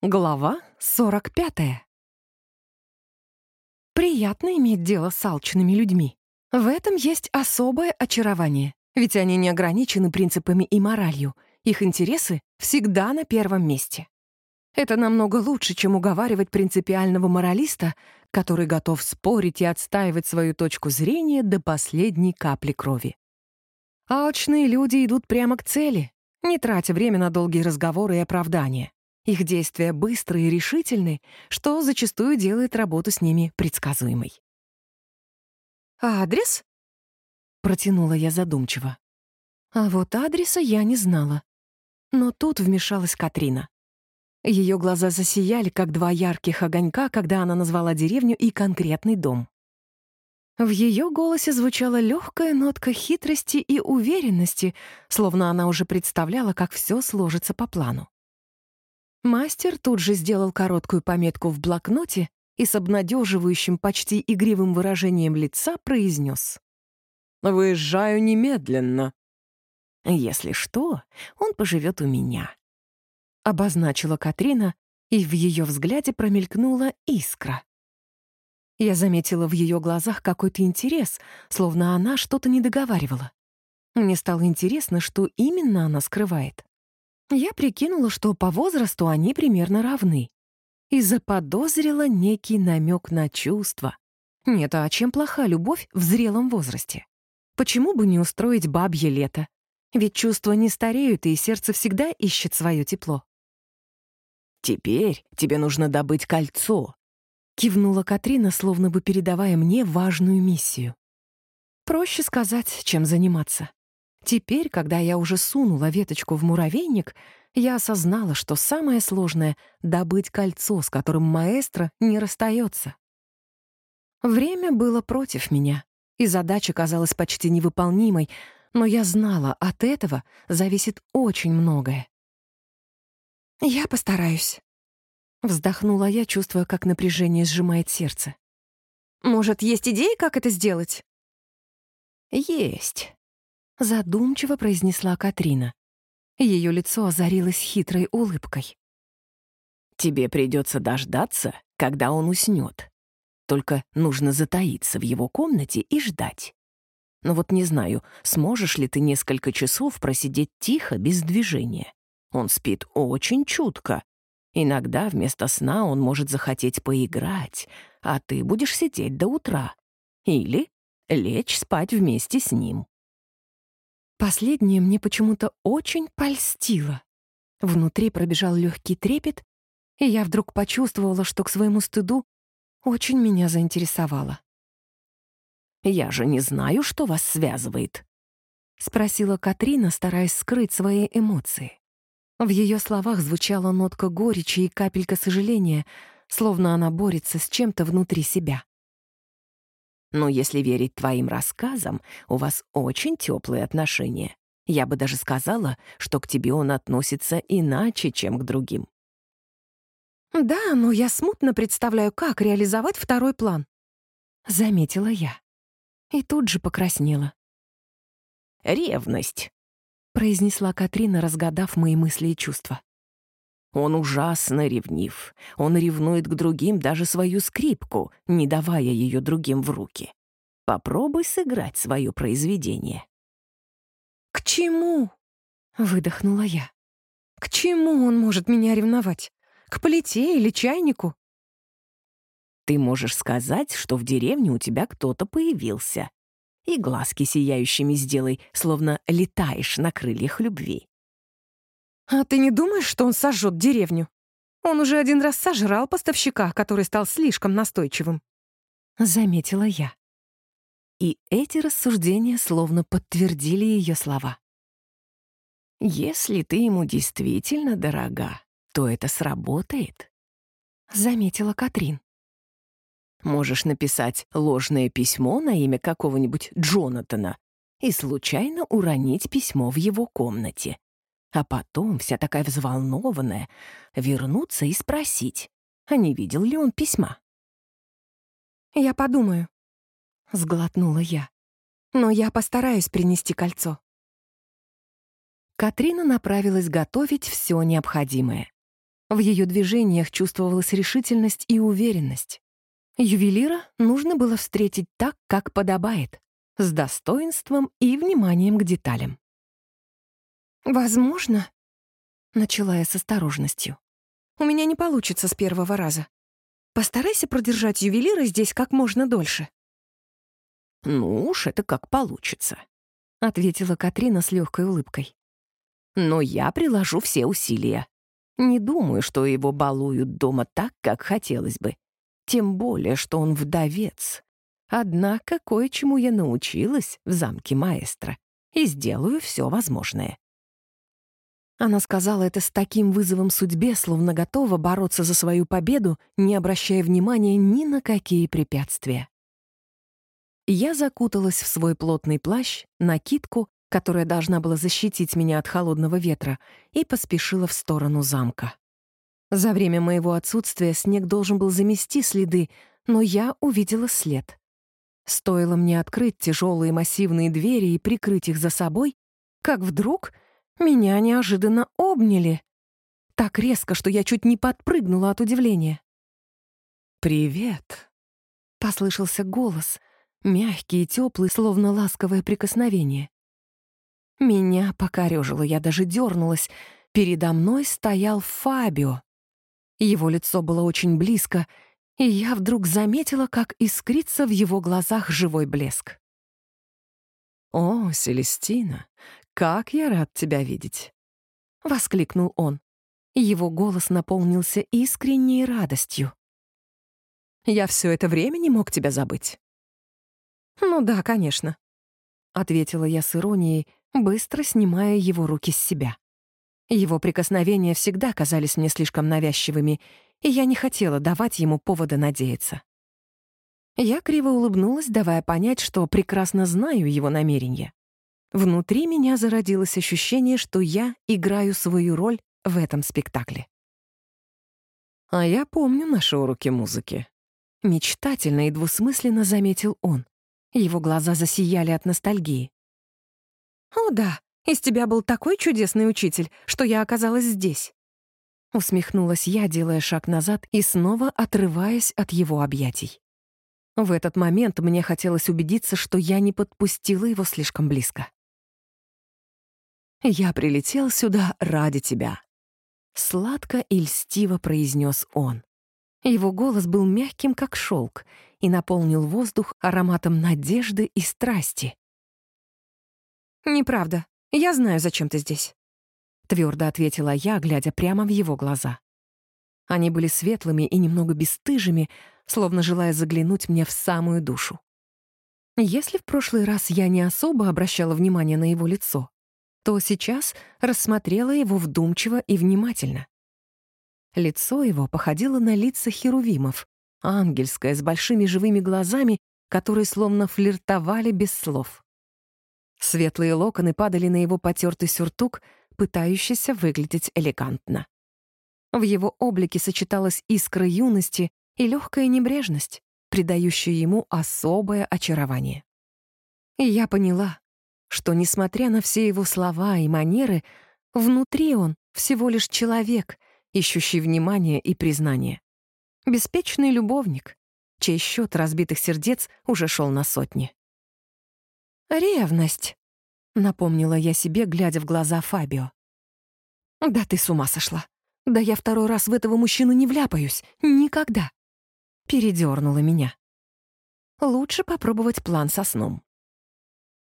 Глава 45. Приятно иметь дело с алчными людьми. В этом есть особое очарование, ведь они не ограничены принципами и моралью. Их интересы всегда на первом месте. Это намного лучше, чем уговаривать принципиального моралиста, который готов спорить и отстаивать свою точку зрения до последней капли крови. Алчные люди идут прямо к цели, не тратя время на долгие разговоры и оправдания. Их действия быстры и решительны, что зачастую делает работу с ними предсказуемой. «А адрес?» — протянула я задумчиво. А вот адреса я не знала. Но тут вмешалась Катрина. Ее глаза засияли, как два ярких огонька, когда она назвала деревню и конкретный дом. В ее голосе звучала легкая нотка хитрости и уверенности, словно она уже представляла, как все сложится по плану. Мастер тут же сделал короткую пометку в блокноте и с обнадеживающим, почти игривым выражением лица произнес. «Выезжаю немедленно». «Если что, он поживет у меня», — обозначила Катрина, и в ее взгляде промелькнула искра. Я заметила в ее глазах какой-то интерес, словно она что-то не договаривала. Мне стало интересно, что именно она скрывает. Я прикинула, что по возрасту они примерно равны. И заподозрила некий намек на чувства. Нет, а чем плоха любовь в зрелом возрасте? Почему бы не устроить бабье лето? Ведь чувства не стареют, и сердце всегда ищет свое тепло. «Теперь тебе нужно добыть кольцо», — кивнула Катрина, словно бы передавая мне важную миссию. Проще сказать, чем заниматься. Теперь, когда я уже сунула веточку в муравейник, я осознала, что самое сложное — добыть кольцо, с которым маэстро не расстается. Время было против меня, и задача казалась почти невыполнимой, но я знала, от этого зависит очень многое. «Я постараюсь», — вздохнула я, чувствуя, как напряжение сжимает сердце. «Может, есть идеи, как это сделать?» «Есть», задумчиво произнесла Катрина. Ее лицо озарилось хитрой улыбкой. «Тебе придется дождаться, когда он уснет. Только нужно затаиться в его комнате и ждать. Но вот не знаю, сможешь ли ты несколько часов просидеть тихо, без движения. Он спит очень чутко. Иногда вместо сна он может захотеть поиграть, а ты будешь сидеть до утра. Или лечь спать вместе с ним. Последнее мне почему-то очень польстило. Внутри пробежал легкий трепет, и я вдруг почувствовала, что к своему стыду очень меня заинтересовало. «Я же не знаю, что вас связывает», — спросила Катрина, стараясь скрыть свои эмоции. В ее словах звучала нотка горечи и капелька сожаления, словно она борется с чем-то внутри себя. Но если верить твоим рассказам, у вас очень теплые отношения. Я бы даже сказала, что к тебе он относится иначе, чем к другим. «Да, но я смутно представляю, как реализовать второй план», — заметила я. И тут же покраснела. «Ревность», — произнесла Катрина, разгадав мои мысли и чувства. Он ужасно ревнив. Он ревнует к другим даже свою скрипку, не давая ее другим в руки. Попробуй сыграть свое произведение. «К чему?» — выдохнула я. «К чему он может меня ревновать? К плите или чайнику?» «Ты можешь сказать, что в деревне у тебя кто-то появился. И глазки сияющими сделай, словно летаешь на крыльях любви. «А ты не думаешь, что он сожжет деревню? Он уже один раз сожрал поставщика, который стал слишком настойчивым». Заметила я. И эти рассуждения словно подтвердили ее слова. «Если ты ему действительно дорога, то это сработает», — заметила Катрин. «Можешь написать ложное письмо на имя какого-нибудь Джонатана и случайно уронить письмо в его комнате а потом, вся такая взволнованная, вернуться и спросить, а не видел ли он письма. «Я подумаю», — сглотнула я. «Но я постараюсь принести кольцо». Катрина направилась готовить все необходимое. В ее движениях чувствовалась решительность и уверенность. Ювелира нужно было встретить так, как подобает, с достоинством и вниманием к деталям. «Возможно», — начала я с осторожностью, — «у меня не получится с первого раза. Постарайся продержать ювелира здесь как можно дольше». «Ну уж это как получится», — ответила Катрина с легкой улыбкой. «Но я приложу все усилия. Не думаю, что его балуют дома так, как хотелось бы. Тем более, что он вдовец. Однако кое-чему я научилась в замке маэстро и сделаю все возможное. Она сказала это с таким вызовом судьбе, словно готова бороться за свою победу, не обращая внимания ни на какие препятствия. Я закуталась в свой плотный плащ, накидку, которая должна была защитить меня от холодного ветра, и поспешила в сторону замка. За время моего отсутствия снег должен был замести следы, но я увидела след. Стоило мне открыть тяжелые массивные двери и прикрыть их за собой, как вдруг меня неожиданно обняли. Так резко, что я чуть не подпрыгнула от удивления. «Привет», — послышался голос, мягкий и теплый, словно ласковое прикосновение. Меня покорежило, я даже дернулась. Передо мной стоял Фабио. Его лицо было очень близко — и я вдруг заметила, как искрится в его глазах живой блеск. «О, Селестина, как я рад тебя видеть!» — воскликнул он. Его голос наполнился искренней радостью. «Я все это время не мог тебя забыть». «Ну да, конечно», — ответила я с иронией, быстро снимая его руки с себя. Его прикосновения всегда казались мне слишком навязчивыми, и я не хотела давать ему повода надеяться. Я криво улыбнулась, давая понять, что прекрасно знаю его намерения. Внутри меня зародилось ощущение, что я играю свою роль в этом спектакле. «А я помню наши уроки музыки», — мечтательно и двусмысленно заметил он. Его глаза засияли от ностальгии. «О да, из тебя был такой чудесный учитель, что я оказалась здесь». Усмехнулась я, делая шаг назад и снова отрываясь от его объятий. В этот момент мне хотелось убедиться, что я не подпустила его слишком близко. «Я прилетел сюда ради тебя», — сладко и льстиво произнес он. Его голос был мягким, как шелк, и наполнил воздух ароматом надежды и страсти. «Неправда. Я знаю, зачем ты здесь». — твердо ответила я, глядя прямо в его глаза. Они были светлыми и немного бесстыжими, словно желая заглянуть мне в самую душу. Если в прошлый раз я не особо обращала внимание на его лицо, то сейчас рассмотрела его вдумчиво и внимательно. Лицо его походило на лица херувимов, ангельское, с большими живыми глазами, которые словно флиртовали без слов. Светлые локоны падали на его потертый сюртук — пытающийся выглядеть элегантно. В его облике сочеталась искра юности и легкая небрежность, придающая ему особое очарование. И я поняла, что, несмотря на все его слова и манеры, внутри он всего лишь человек, ищущий внимания и признания. Беспечный любовник, чей счет разбитых сердец уже шел на сотни. «Ревность», Напомнила я себе, глядя в глаза Фабио. «Да ты с ума сошла. Да я второй раз в этого мужчину не вляпаюсь. Никогда». Передернула меня. Лучше попробовать план со сном.